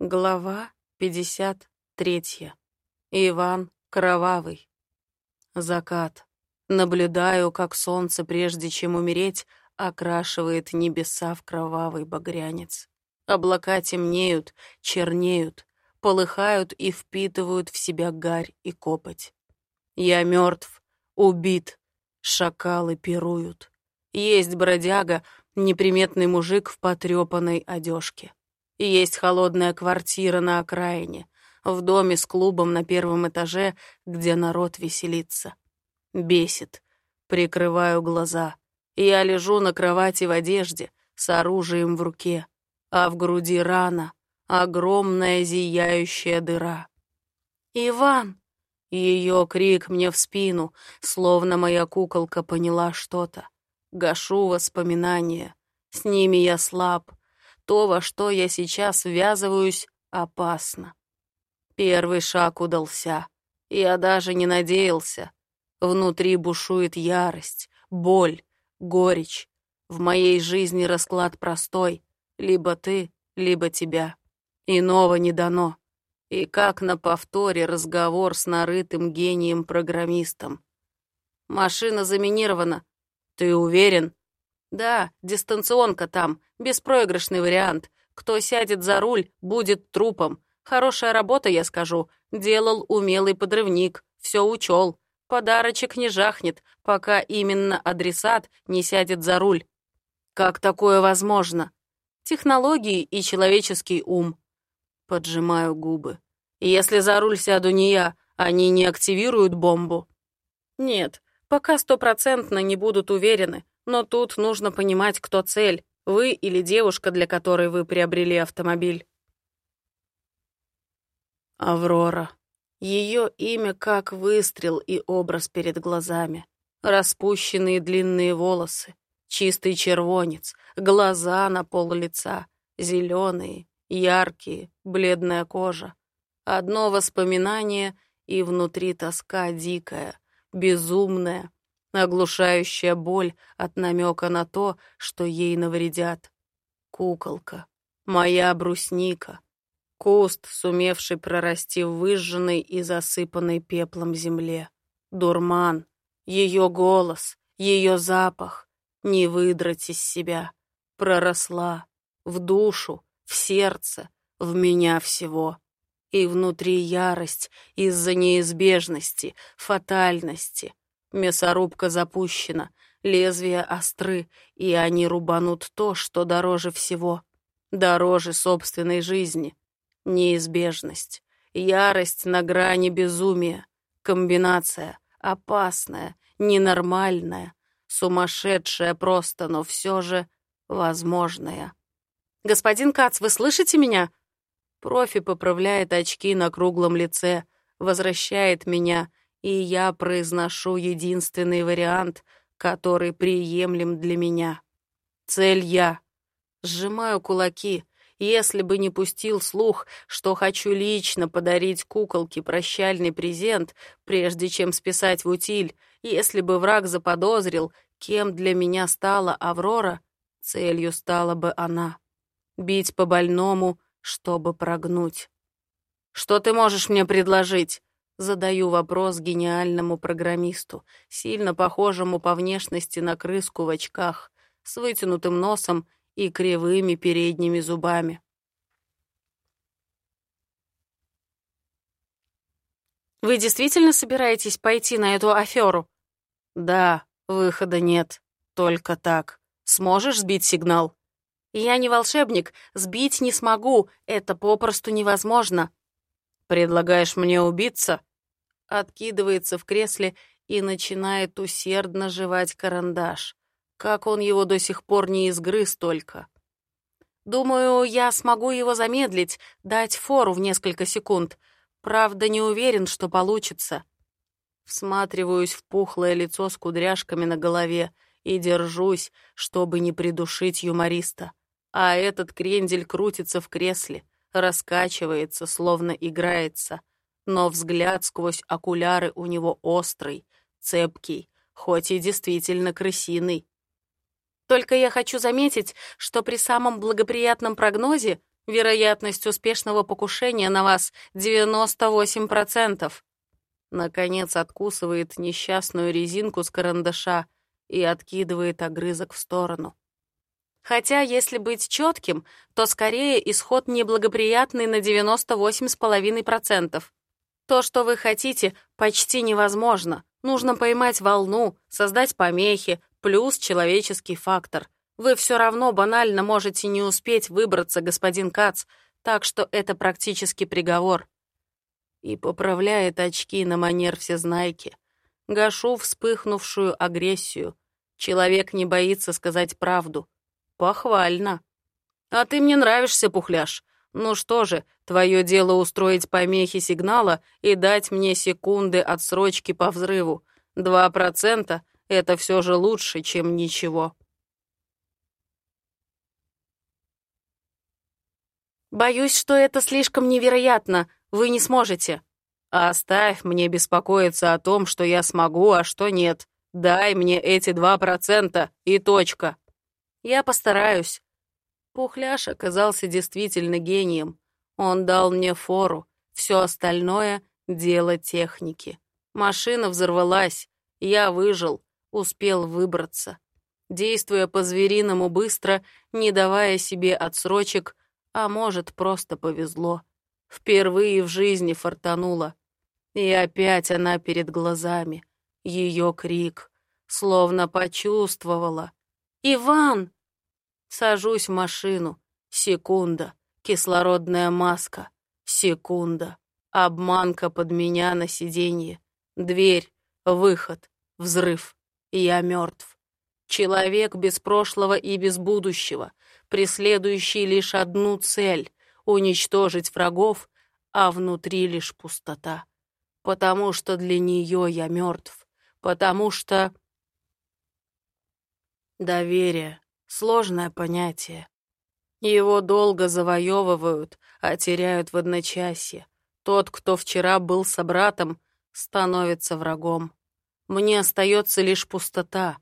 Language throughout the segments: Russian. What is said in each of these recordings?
Глава 53. Иван Кровавый. Закат. Наблюдаю, как солнце, прежде чем умереть, окрашивает небеса в кровавый багрянец. Облака темнеют, чернеют, полыхают и впитывают в себя гарь и копоть. Я мертв, убит, шакалы пируют. Есть бродяга, неприметный мужик в потрепанной одежке. Есть холодная квартира на окраине, в доме с клубом на первом этаже, где народ веселится. Бесит. Прикрываю глаза. Я лежу на кровати в одежде, с оружием в руке, а в груди рана, огромная зияющая дыра. «Иван!» Ее крик мне в спину, словно моя куколка поняла что-то. Гашу воспоминания. С ними я слаб, то, во что я сейчас ввязываюсь, опасно. Первый шаг удался. Я даже не надеялся. Внутри бушует ярость, боль, горечь. В моей жизни расклад простой. Либо ты, либо тебя. Иного не дано. И как на повторе разговор с нарытым гением-программистом. Машина заминирована. Ты уверен? Да, дистанционка там, беспроигрышный вариант. Кто сядет за руль, будет трупом. Хорошая работа, я скажу. Делал умелый подрывник, все учел. Подарочек не жахнет, пока именно адресат не сядет за руль. Как такое возможно? Технологии и человеческий ум. Поджимаю губы. Если за руль сяду не я, они не активируют бомбу? Нет, пока стопроцентно не будут уверены, но тут нужно понимать, кто цель, вы или девушка, для которой вы приобрели автомобиль. Аврора. Ее имя как выстрел и образ перед глазами. Распущенные длинные волосы, чистый червонец, глаза на пол лица, зеленые, яркие, бледная кожа. Одно воспоминание, и внутри тоска дикая, безумная, оглушающая боль от намека на то, что ей навредят. Куколка, моя брусника, куст, сумевший прорасти в выжженной и засыпанной пеплом земле. Дурман, ее голос, ее запах, не выдрать из себя. Проросла в душу, в сердце, в меня всего. И внутри ярость из-за неизбежности, фатальности, Мясорубка запущена, лезвия остры, и они рубанут то, что дороже всего. Дороже собственной жизни. Неизбежность. Ярость на грани безумия. Комбинация. Опасная, ненормальная, сумасшедшая просто, но все же возможная. «Господин Кац, вы слышите меня?» Профи поправляет очки на круглом лице, возвращает меня и я произношу единственный вариант, который приемлем для меня. Цель я. Сжимаю кулаки. Если бы не пустил слух, что хочу лично подарить куколке прощальный презент, прежде чем списать в утиль, если бы враг заподозрил, кем для меня стала Аврора, целью стала бы она. Бить по больному, чтобы прогнуть. «Что ты можешь мне предложить?» Задаю вопрос гениальному программисту, сильно похожему по внешности на крыску в очках, с вытянутым носом и кривыми передними зубами. «Вы действительно собираетесь пойти на эту аферу?» «Да, выхода нет. Только так. Сможешь сбить сигнал?» «Я не волшебник. Сбить не смогу. Это попросту невозможно». «Предлагаешь мне убиться?» Откидывается в кресле и начинает усердно жевать карандаш. Как он его до сих пор не изгрыз только. Думаю, я смогу его замедлить, дать фору в несколько секунд. Правда, не уверен, что получится. Всматриваюсь в пухлое лицо с кудряшками на голове и держусь, чтобы не придушить юмориста. А этот крендель крутится в кресле, раскачивается, словно играется но взгляд сквозь окуляры у него острый, цепкий, хоть и действительно крысиный. Только я хочу заметить, что при самом благоприятном прогнозе Вероятность успешного покушения на вас 98%. Наконец откусывает несчастную резинку с карандаша и откидывает огрызок в сторону. Хотя, если быть четким, то скорее исход неблагоприятный на 98,5%. То, что вы хотите, почти невозможно. Нужно поймать волну, создать помехи, плюс человеческий фактор. Вы все равно банально можете не успеть выбраться, господин Кац, так что это практически приговор. И поправляет очки на манер всезнайки. Гашу вспыхнувшую агрессию. Человек не боится сказать правду. Похвально. А ты мне нравишься, пухляш. Ну что же, твое дело устроить помехи сигнала и дать мне секунды отсрочки по взрыву. Два процента — это все же лучше, чем ничего. Боюсь, что это слишком невероятно. Вы не сможете. Оставь мне беспокоиться о том, что я смогу, а что нет. Дай мне эти два процента и точка. Я постараюсь. Пухляш оказался действительно гением. Он дал мне фору. Все остальное — дело техники. Машина взорвалась. Я выжил, успел выбраться. Действуя по-звериному быстро, не давая себе отсрочек, а может, просто повезло. Впервые в жизни фартануло. И опять она перед глазами. Ее крик. Словно почувствовала. «Иван!» Сажусь в машину. Секунда. Кислородная маска. Секунда. Обманка под меня на сиденье. Дверь. Выход. Взрыв. Я мертв. Человек без прошлого и без будущего, преследующий лишь одну цель — уничтожить врагов, а внутри лишь пустота. Потому что для нее я мертв. Потому что... Доверие. Сложное понятие. Его долго завоевывают, а теряют в одночасье. Тот, кто вчера был собратом, становится врагом. Мне остается лишь пустота,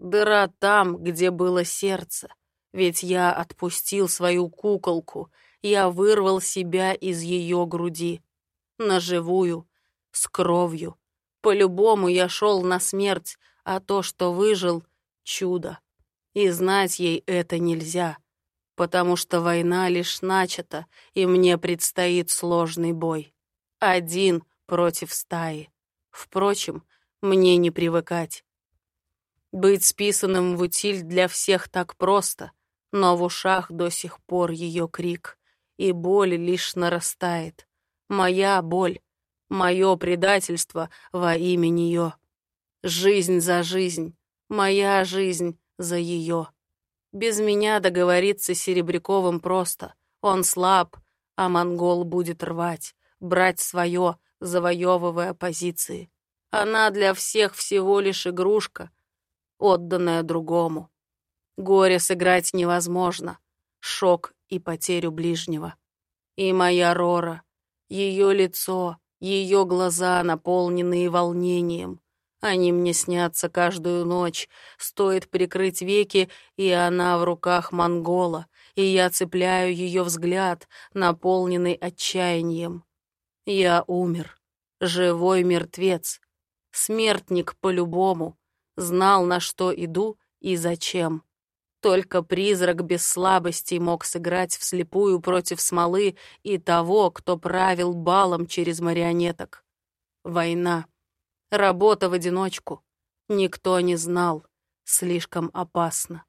дыра там, где было сердце. Ведь я отпустил свою куколку, я вырвал себя из ее груди. Наживую, с кровью. По-любому я шел на смерть, а то, что выжил — чудо. И знать ей это нельзя, потому что война лишь начата, и мне предстоит сложный бой. Один против стаи. Впрочем, мне не привыкать. Быть списанным в утиль для всех так просто, но в ушах до сих пор ее крик, и боль лишь нарастает. Моя боль, мое предательство во имя нее. Жизнь за жизнь, моя жизнь за ее. Без меня договориться с Серебряковым просто. Он слаб, а монгол будет рвать, брать свое, завоевывая позиции. Она для всех всего лишь игрушка, отданная другому. Горе сыграть невозможно, шок и потерю ближнего. И моя Рора, ее лицо, ее глаза, наполненные волнением, они мне снятся каждую ночь. Стоит прикрыть веки, и она в руках монгола, и я цепляю ее взгляд, наполненный отчаянием. Я умер. Живой мертвец. Смертник по-любому. Знал, на что иду и зачем. Только призрак без слабости мог сыграть вслепую против смолы и того, кто правил балом через марионеток. Война. Работа в одиночку. Никто не знал. Слишком опасно.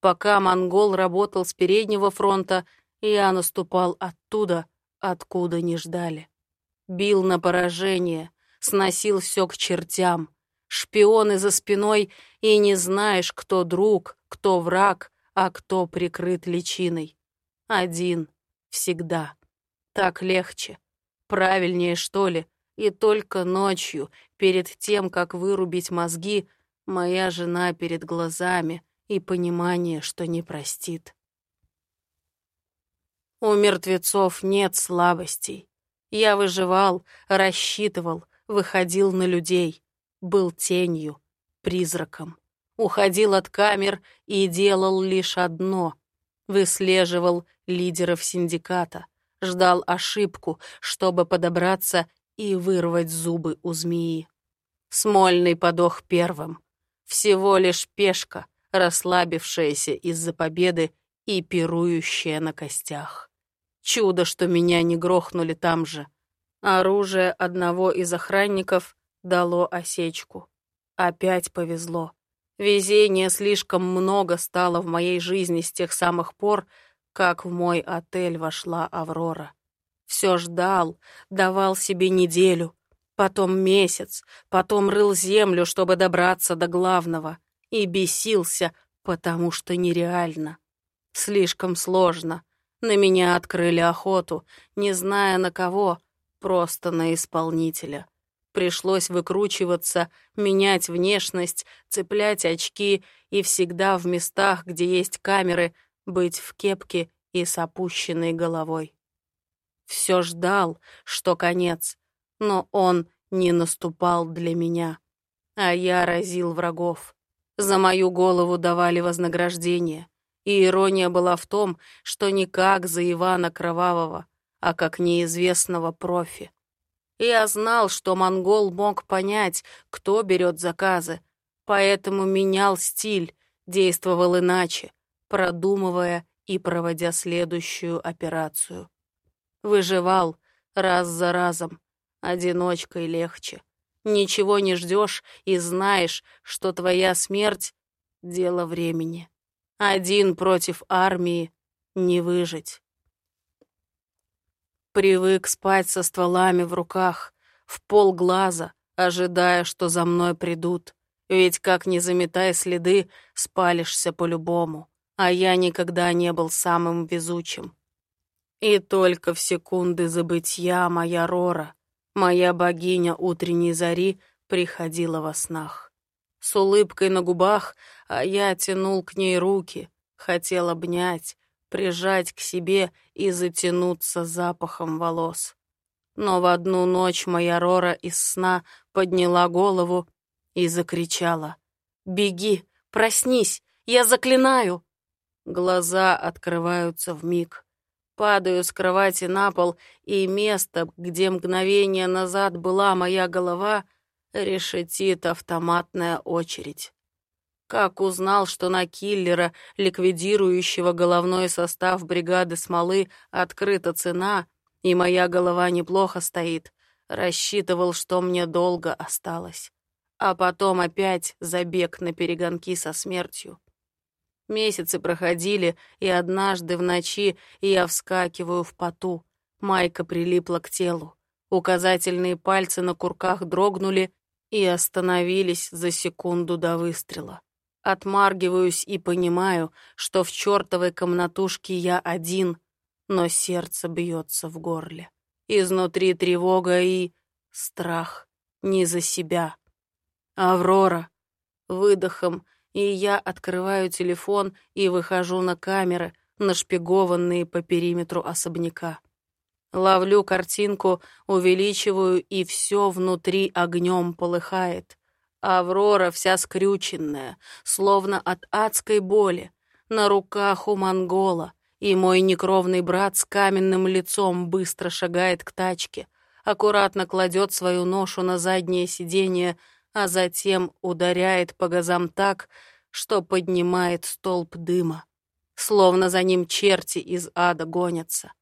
Пока монгол работал с переднего фронта, я наступал оттуда, откуда не ждали. Бил на поражение, сносил все к чертям. Шпионы за спиной, и не знаешь, кто друг, кто враг, а кто прикрыт личиной. Один. Всегда. Так легче. Правильнее, что ли, и только ночью, перед тем, как вырубить мозги, моя жена перед глазами и понимание, что не простит. У мертвецов нет слабостей. Я выживал, рассчитывал, выходил на людей, был тенью, призраком. Уходил от камер и делал лишь одно. Выслеживал лидеров синдиката, ждал ошибку, чтобы подобраться и вырвать зубы у змеи. Смольный подох первым. Всего лишь пешка, расслабившаяся из-за победы и пирующая на костях. Чудо, что меня не грохнули там же. Оружие одного из охранников дало осечку. Опять повезло. Везения слишком много стало в моей жизни с тех самых пор, как в мой отель вошла Аврора. Все ждал, давал себе неделю, потом месяц, потом рыл землю, чтобы добраться до главного, и бесился, потому что нереально. Слишком сложно. На меня открыли охоту, не зная на кого, просто на исполнителя. Пришлось выкручиваться, менять внешность, цеплять очки и всегда в местах, где есть камеры, быть в кепке и с опущенной головой. Все ждал, что конец, но он не наступал для меня, а я разил врагов. За мою голову давали вознаграждение, и ирония была в том, что не как за Ивана Кровавого, а как неизвестного профи. Я знал, что монгол мог понять, кто берет заказы, поэтому менял стиль, действовал иначе, продумывая и проводя следующую операцию. Выживал раз за разом, одиночкой легче. Ничего не ждешь и знаешь, что твоя смерть — дело времени. Один против армии не выжить. Привык спать со стволами в руках, в полглаза, ожидая, что за мной придут. Ведь как не заметай следы, спалишься по-любому. А я никогда не был самым везучим. И только в секунды забытья моя Рора, моя богиня утренней зари, приходила во снах. С улыбкой на губах, а я тянул к ней руки, хотел обнять, прижать к себе и затянуться запахом волос. Но в одну ночь моя Рора из сна подняла голову и закричала. «Беги! Проснись! Я заклинаю!» Глаза открываются в миг. Падаю с кровати на пол, и место, где мгновение назад была моя голова, решетит автоматная очередь. Как узнал, что на киллера, ликвидирующего головной состав бригады смолы, открыта цена, и моя голова неплохо стоит, рассчитывал, что мне долго осталось. А потом опять забег на перегонки со смертью. Месяцы проходили, и однажды в ночи я вскакиваю в поту. Майка прилипла к телу. Указательные пальцы на курках дрогнули и остановились за секунду до выстрела. Отмаргиваюсь и понимаю, что в чертовой комнатушке я один, но сердце бьется в горле. Изнутри тревога и страх не за себя. Аврора. Выдохом, и я открываю телефон и выхожу на камеры, нашпигованные по периметру особняка. Ловлю картинку, увеличиваю, и все внутри огнем полыхает. Аврора вся скрюченная, словно от адской боли, на руках у монгола, и мой некровный брат с каменным лицом быстро шагает к тачке, аккуратно кладет свою ношу на заднее сиденье, а затем ударяет по газам так, что поднимает столб дыма, словно за ним черти из ада гонятся.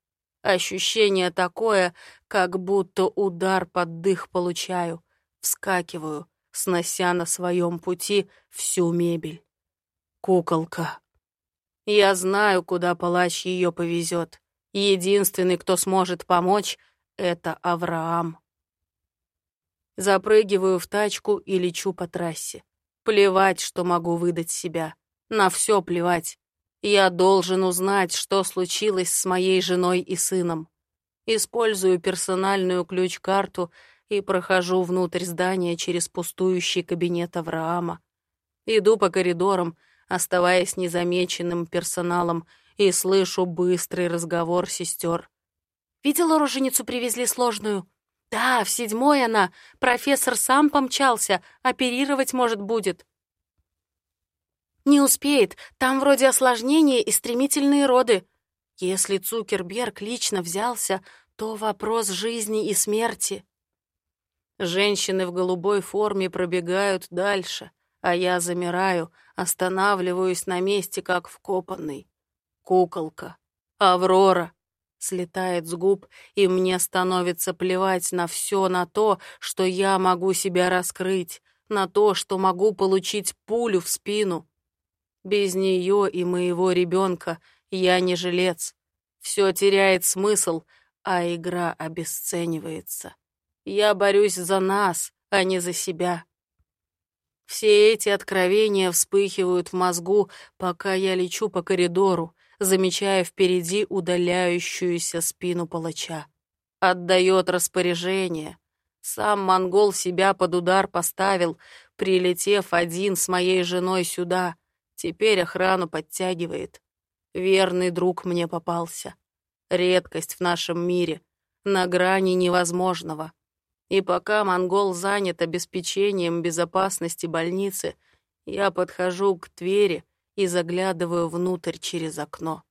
Ощущение такое, как будто удар под дых получаю, вскакиваю — снося на своем пути всю мебель. Куколка. Я знаю, куда палач ее повезет. Единственный, кто сможет помочь, это Авраам. Запрыгиваю в тачку и лечу по трассе. Плевать, что могу выдать себя. На все плевать. Я должен узнать, что случилось с моей женой и сыном. Использую персональную ключ-карту — и прохожу внутрь здания через пустующий кабинет Авраама. Иду по коридорам, оставаясь незамеченным персоналом, и слышу быстрый разговор сестер. «Видела, роженицу привезли сложную?» «Да, в седьмой она. Профессор сам помчался. Оперировать, может, будет». Не успеет, там вроде осложнения и стремительные роды. Если Цукерберг лично взялся, то вопрос жизни и смерти. Женщины в голубой форме пробегают дальше, а я замираю, останавливаюсь на месте, как вкопанный. Куколка. Аврора. Слетает с губ, и мне становится плевать на все, на то, что я могу себя раскрыть, на то, что могу получить пулю в спину. Без нее и моего ребенка я не жилец. Все теряет смысл, а игра обесценивается. Я борюсь за нас, а не за себя. Все эти откровения вспыхивают в мозгу, пока я лечу по коридору, замечая впереди удаляющуюся спину палача. Отдает распоряжение. Сам монгол себя под удар поставил, прилетев один с моей женой сюда. Теперь охрану подтягивает. Верный друг мне попался. Редкость в нашем мире, на грани невозможного. И пока монгол занят обеспечением безопасности больницы, я подхожу к двери и заглядываю внутрь через окно.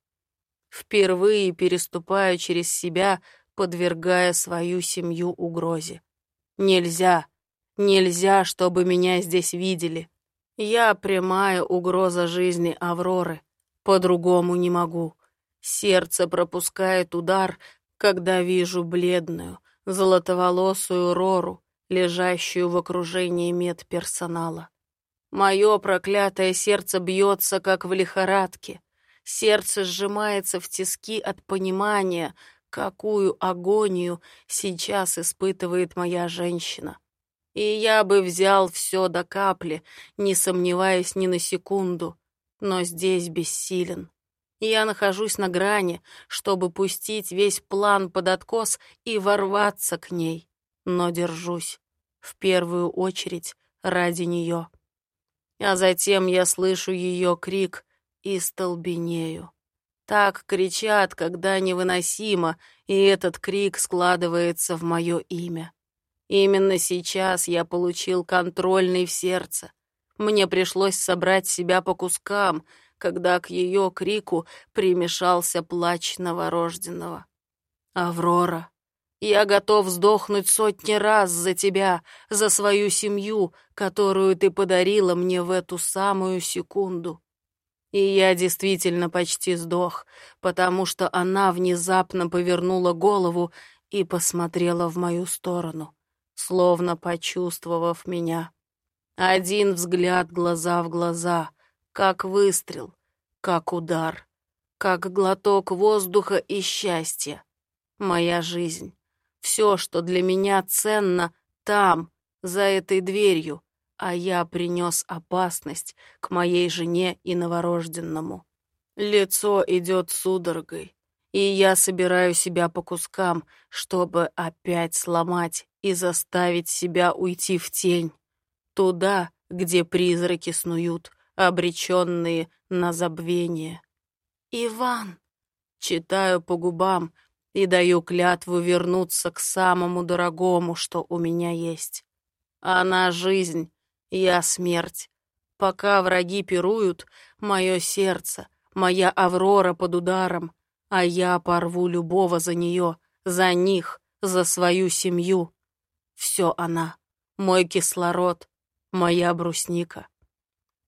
Впервые переступаю через себя, подвергая свою семью угрозе. Нельзя, нельзя, чтобы меня здесь видели. Я прямая угроза жизни Авроры. По-другому не могу. Сердце пропускает удар, когда вижу бледную, золотоволосую Рору, лежащую в окружении медперсонала. Мое проклятое сердце бьется, как в лихорадке. Сердце сжимается в тиски от понимания, какую агонию сейчас испытывает моя женщина. И я бы взял все до капли, не сомневаясь ни на секунду, но здесь бессилен. Я нахожусь на грани, чтобы пустить весь план под откос и ворваться к ней, но держусь, в первую очередь, ради нее. А затем я слышу ее крик и столбенею. Так кричат, когда невыносимо, и этот крик складывается в мое имя. Именно сейчас я получил контрольный в сердце. Мне пришлось собрать себя по кускам — когда к ее крику примешался плач новорожденного. «Аврора, я готов сдохнуть сотни раз за тебя, за свою семью, которую ты подарила мне в эту самую секунду». И я действительно почти сдох, потому что она внезапно повернула голову и посмотрела в мою сторону, словно почувствовав меня. Один взгляд глаза в глаза — как выстрел, как удар, как глоток воздуха и счастья. Моя жизнь, все, что для меня ценно, там, за этой дверью, а я принес опасность к моей жене и новорожденному. Лицо идет судорогой, и я собираю себя по кускам, чтобы опять сломать и заставить себя уйти в тень, туда, где призраки снуют, обреченные на забвение. «Иван!» Читаю по губам и даю клятву вернуться к самому дорогому, что у меня есть. Она жизнь, я смерть. Пока враги пируют, мое сердце, моя Аврора под ударом, а я порву любого за нее, за них, за свою семью. Все она, мой кислород, моя брусника.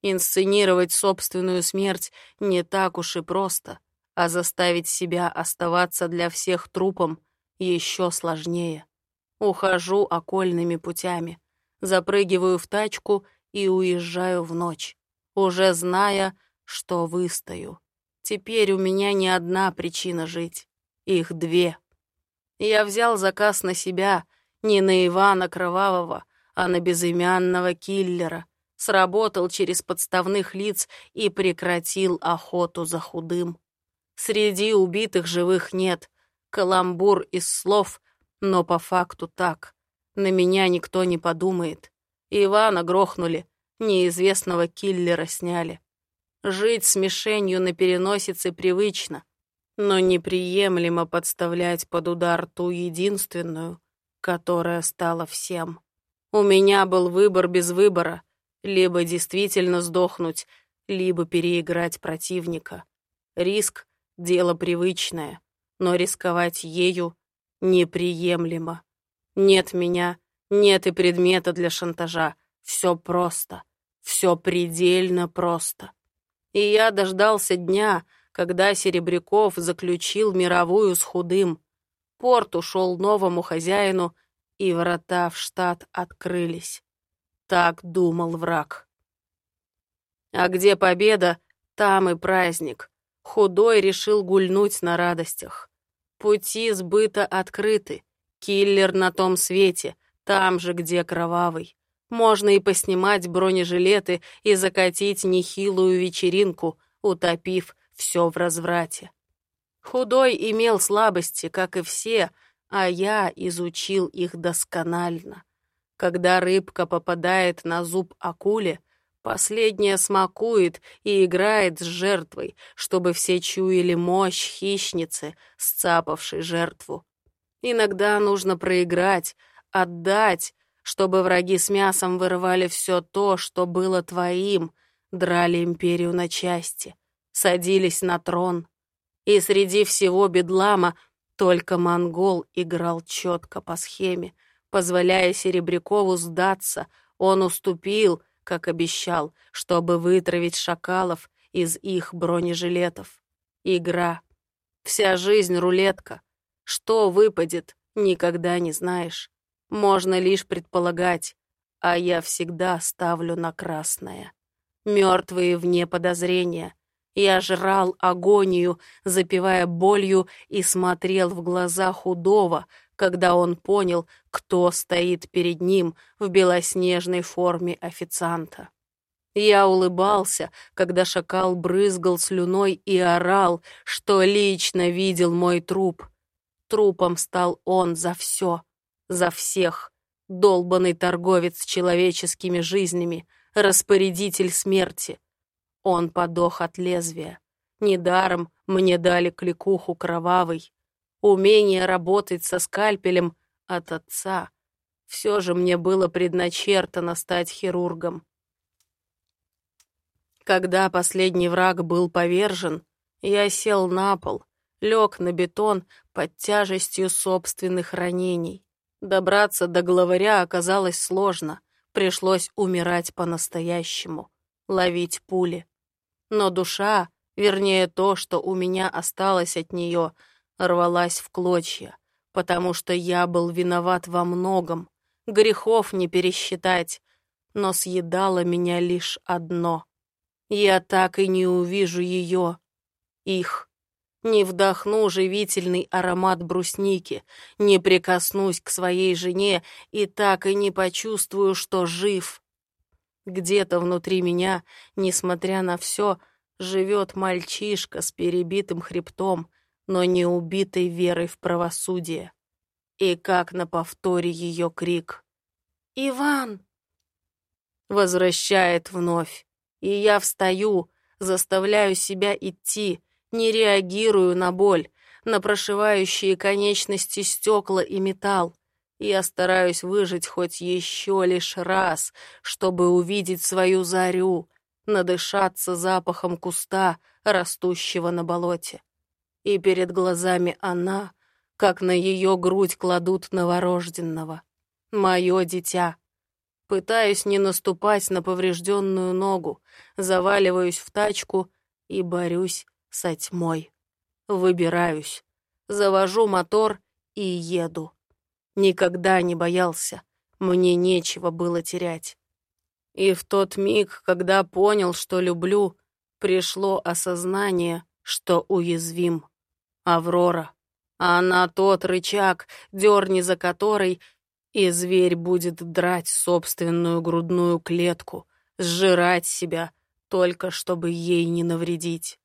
Инсценировать собственную смерть не так уж и просто, а заставить себя оставаться для всех трупом еще сложнее. Ухожу окольными путями, запрыгиваю в тачку и уезжаю в ночь, уже зная, что выстою. Теперь у меня не одна причина жить, их две. Я взял заказ на себя, не на Ивана Кровавого, а на безымянного киллера — сработал через подставных лиц и прекратил охоту за худым. Среди убитых живых нет. Каламбур из слов, но по факту так. На меня никто не подумает. Ивана грохнули, неизвестного киллера сняли. Жить с мишенью на переносице привычно, но неприемлемо подставлять под удар ту единственную, которая стала всем. У меня был выбор без выбора — либо действительно сдохнуть, либо переиграть противника. Риск — дело привычное, но рисковать ею неприемлемо. Нет меня, нет и предмета для шантажа. Все просто, все предельно просто. И я дождался дня, когда Серебряков заключил мировую с худым. Порт ушел новому хозяину, и врата в штат открылись. Так думал враг. А где победа, там и праздник. Худой решил гульнуть на радостях. Пути сбыта открыты. Киллер на том свете, там же, где кровавый. Можно и поснимать бронежилеты и закатить нехилую вечеринку, утопив все в разврате. Худой имел слабости, как и все, а я изучил их досконально. Когда рыбка попадает на зуб акуле, последняя смакует и играет с жертвой, чтобы все чуяли мощь хищницы, сцапавшей жертву. Иногда нужно проиграть, отдать, чтобы враги с мясом вырывали все то, что было твоим, драли империю на части, садились на трон. И среди всего бедлама только монгол играл четко по схеме, позволяя Серебрякову сдаться, он уступил, как обещал, чтобы вытравить шакалов из их бронежилетов. Игра. Вся жизнь рулетка. Что выпадет, никогда не знаешь. Можно лишь предполагать, а я всегда ставлю на красное. Мертвые вне подозрения. Я жрал агонию, запивая болью, и смотрел в глаза худого, когда он понял, кто стоит перед ним в белоснежной форме официанта. Я улыбался, когда шакал брызгал слюной и орал, что лично видел мой труп. Трупом стал он за все, за всех. Долбанный торговец с человеческими жизнями, распорядитель смерти. Он подох от лезвия. Недаром мне дали кликуху кровавый. Умение работать со скальпелем от отца. Все же мне было предначертано стать хирургом. Когда последний враг был повержен, я сел на пол, лег на бетон под тяжестью собственных ранений. Добраться до главаря оказалось сложно, пришлось умирать по-настоящему, ловить пули. Но душа, вернее то, что у меня осталось от нее, рвалась в клочья, потому что я был виноват во многом, грехов не пересчитать, но съедало меня лишь одно. Я так и не увижу ее, их. Не вдохну живительный аромат брусники, не прикоснусь к своей жене и так и не почувствую, что жив. Где-то внутри меня, несмотря на все, живет мальчишка с перебитым хребтом, но не убитой верой в правосудие. И как на повторе ее крик «Иван!» возвращает вновь, и я встаю, заставляю себя идти, не реагирую на боль, на прошивающие конечности стекла и металл. Я стараюсь выжить хоть еще лишь раз, чтобы увидеть свою зарю, надышаться запахом куста, растущего на болоте. И перед глазами она, как на ее грудь кладут новорожденного. Мое дитя. Пытаюсь не наступать на поврежденную ногу, заваливаюсь в тачку и борюсь со тьмой. Выбираюсь, завожу мотор и еду. Никогда не боялся, мне нечего было терять. И в тот миг, когда понял, что люблю, пришло осознание, что уязвим. Аврора. Она тот рычаг, дерни за который, и зверь будет драть собственную грудную клетку, сжирать себя, только чтобы ей не навредить.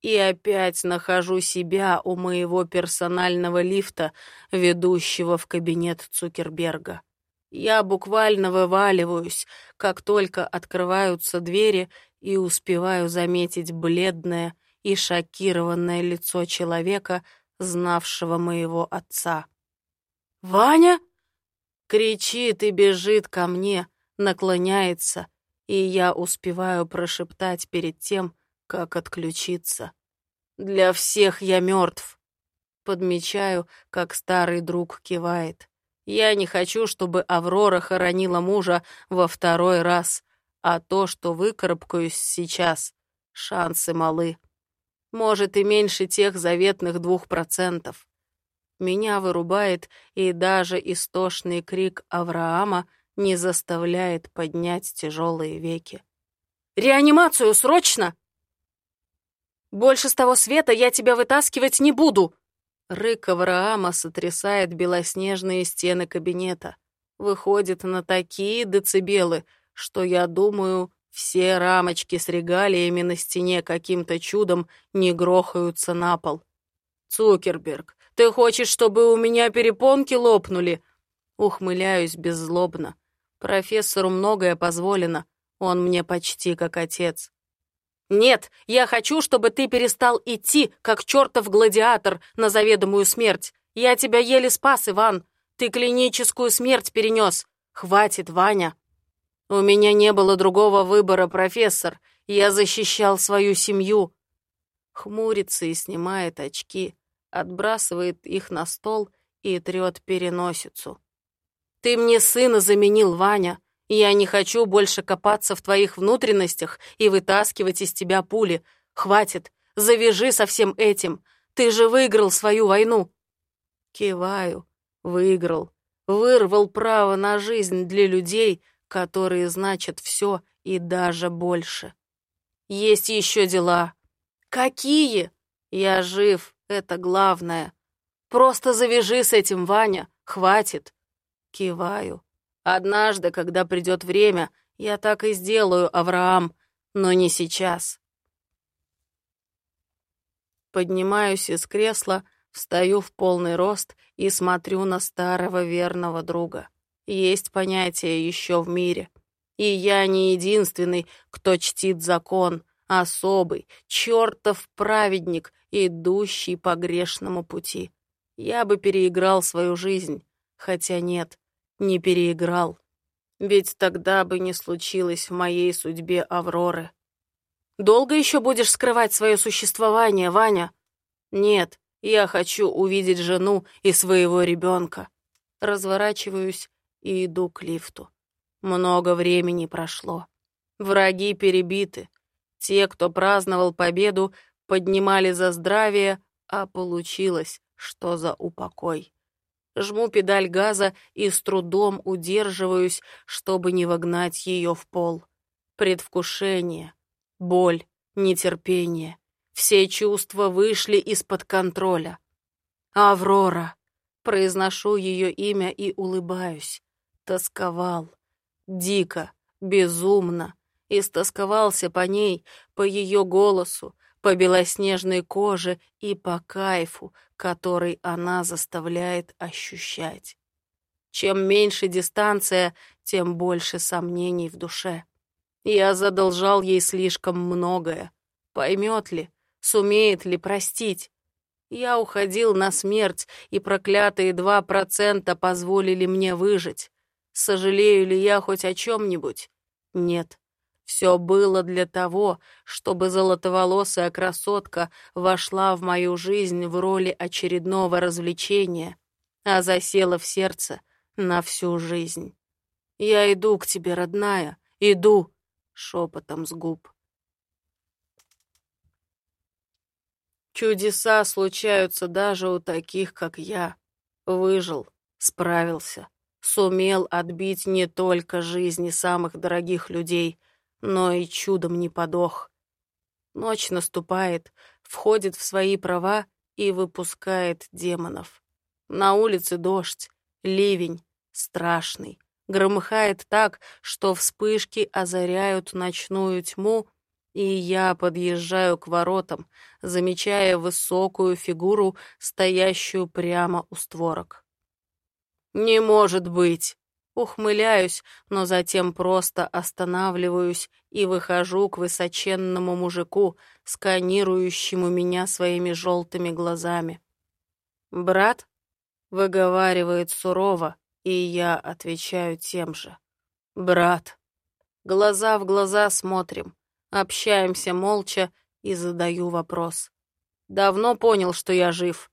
И опять нахожу себя у моего персонального лифта, ведущего в кабинет Цукерберга. Я буквально вываливаюсь, как только открываются двери, и успеваю заметить бледное и шокированное лицо человека, знавшего моего отца. «Ваня!» кричит и бежит ко мне, наклоняется, и я успеваю прошептать перед тем, как отключиться. «Для всех я мертв. Подмечаю, как старый друг кивает. Я не хочу, чтобы Аврора хоронила мужа во второй раз, а то, что выкарабкаюсь сейчас, шансы малы. Может, и меньше тех заветных двух процентов. Меня вырубает, и даже истошный крик Авраама не заставляет поднять тяжелые веки. «Реанимацию, срочно!» «Больше с того света я тебя вытаскивать не буду!» Рык Авраама сотрясает белоснежные стены кабинета. Выходит на такие децибелы, что, я думаю, все рамочки с регалиями на стене каким-то чудом не грохаются на пол. «Цукерберг, ты хочешь, чтобы у меня перепонки лопнули?» Ухмыляюсь беззлобно. Профессору многое позволено. Он мне почти как отец. «Нет, я хочу, чтобы ты перестал идти, как чертов гладиатор, на заведомую смерть. Я тебя еле спас, Иван. Ты клиническую смерть перенес. Хватит, Ваня». «У меня не было другого выбора, профессор. Я защищал свою семью». Хмурится и снимает очки, отбрасывает их на стол и трет переносицу. «Ты мне сына заменил, Ваня. Я не хочу больше копаться в твоих внутренностях и вытаскивать из тебя пули. Хватит, завяжи со всем этим. Ты же выиграл свою войну. Киваю. Выиграл. Вырвал право на жизнь для людей, которые значат все и даже больше. Есть еще дела. Какие? Я жив, это главное. Просто завяжи с этим, Ваня. Хватит. Киваю. Однажды, когда придет время, я так и сделаю, Авраам, но не сейчас. Поднимаюсь из кресла, встаю в полный рост и смотрю на старого верного друга. Есть понятие еще в мире. И я не единственный, кто чтит закон, особый, чертов праведник, идущий по грешному пути. Я бы переиграл свою жизнь, хотя нет, не переиграл. Ведь тогда бы не случилось в моей судьбе Авроры. Долго еще будешь скрывать свое существование, Ваня? Нет, я хочу увидеть жену и своего ребенка. Разворачиваюсь и иду к лифту. Много времени прошло. Враги перебиты. Те, кто праздновал победу, поднимали за здравие, а получилось, что за упокой. Жму педаль газа и с трудом удерживаюсь, чтобы не вогнать ее в пол. Предвкушение, боль, нетерпение. Все чувства вышли из-под контроля. «Аврора!» Произношу ее имя и улыбаюсь. Тосковал. Дико, безумно. Истосковался по ней, по ее голосу, по белоснежной коже и по кайфу, который она заставляет ощущать. Чем меньше дистанция, тем больше сомнений в душе. Я задолжал ей слишком многое. Поймет ли, сумеет ли простить? Я уходил на смерть, и проклятые два процента позволили мне выжить. Сожалею ли я хоть о чем-нибудь? Нет. Все было для того, чтобы золотоволосая красотка вошла в мою жизнь в роли очередного развлечения, а засела в сердце на всю жизнь. «Я иду к тебе, родная, иду!» — шепотом с губ. Чудеса случаются даже у таких, как я. Выжил, справился, сумел отбить не только жизни самых дорогих людей — но и чудом не подох. Ночь наступает, входит в свои права и выпускает демонов. На улице дождь, ливень, страшный. Громыхает так, что вспышки озаряют ночную тьму, и я подъезжаю к воротам, замечая высокую фигуру, стоящую прямо у створок. «Не может быть!» Ухмыляюсь, но затем просто останавливаюсь и выхожу к высоченному мужику, сканирующему меня своими желтыми глазами. «Брат?» — выговаривает сурово, и я отвечаю тем же. «Брат». Глаза в глаза смотрим, общаемся молча и задаю вопрос. Давно понял, что я жив.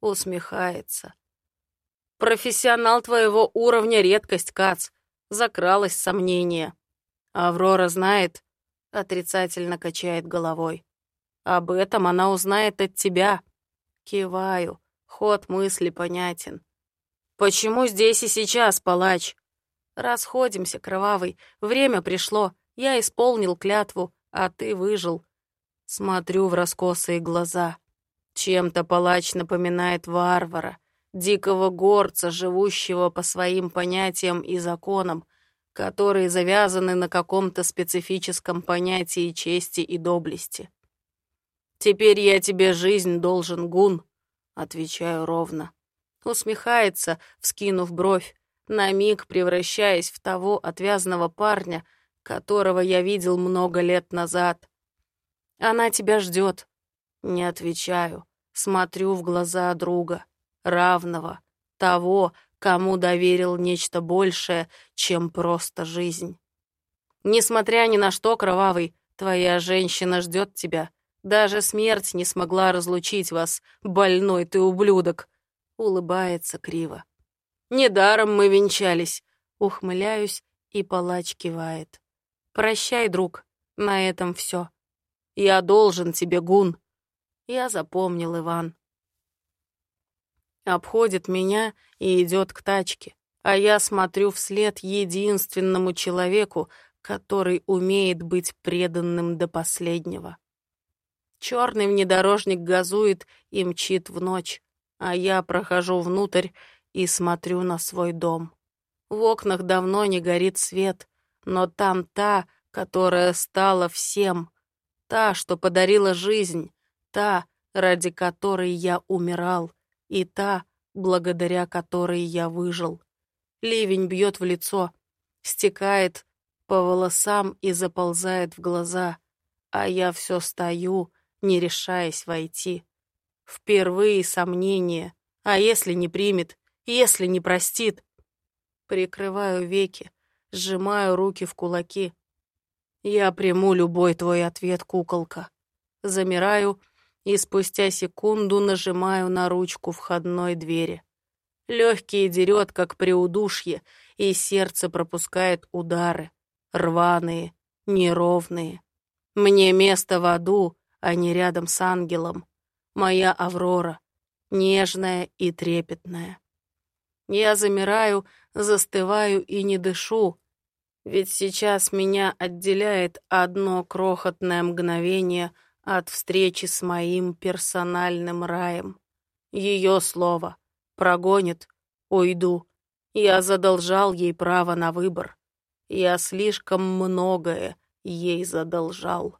Усмехается. Профессионал твоего уровня редкость, Кац. Закралось сомнение. Аврора знает, отрицательно качает головой. Об этом она узнает от тебя. Киваю. Ход мысли понятен. Почему здесь и сейчас, палач? Расходимся, кровавый. Время пришло. Я исполнил клятву, а ты выжил. Смотрю в раскосые глаза. Чем-то палач напоминает варвара, дикого горца, живущего по своим понятиям и законам, которые завязаны на каком-то специфическом понятии чести и доблести. «Теперь я тебе жизнь должен, Гун», — отвечаю ровно. Усмехается, вскинув бровь, на миг превращаясь в того отвязного парня, которого я видел много лет назад. Она тебя ждет. Не отвечаю. Смотрю в глаза друга, равного, того, кому доверил нечто большее, чем просто жизнь. Несмотря ни на что, кровавый, твоя женщина ждет тебя. Даже смерть не смогла разлучить вас, больной ты ублюдок. Улыбается криво. Недаром мы венчались. Ухмыляюсь, и палач кивает. Прощай, друг, на этом все. Я должен тебе, Гун. Я запомнил, Иван. Обходит меня и идет к тачке, а я смотрю вслед единственному человеку, который умеет быть преданным до последнего. Черный внедорожник газует и мчит в ночь, а я прохожу внутрь и смотрю на свой дом. В окнах давно не горит свет, но там та, которая стала всем, Та, что подарила жизнь, та, ради которой я умирал, и та, благодаря которой я выжил. Ливень бьет в лицо, стекает по волосам и заползает в глаза, а я все стою, не решаясь войти. Впервые сомнение, а если не примет, если не простит? Прикрываю веки, сжимаю руки в кулаки, я приму любой твой ответ, куколка. Замираю и спустя секунду нажимаю на ручку входной двери. Легкие дерет, как при удушье, и сердце пропускает удары. Рваные, неровные. Мне место в аду, а не рядом с ангелом. Моя Аврора, нежная и трепетная. Я замираю, застываю и не дышу, ведь сейчас меня отделяет одно крохотное мгновение от встречи с моим персональным раем. Ее слово. Прогонит. Уйду. Я задолжал ей право на выбор. Я слишком многое ей задолжал.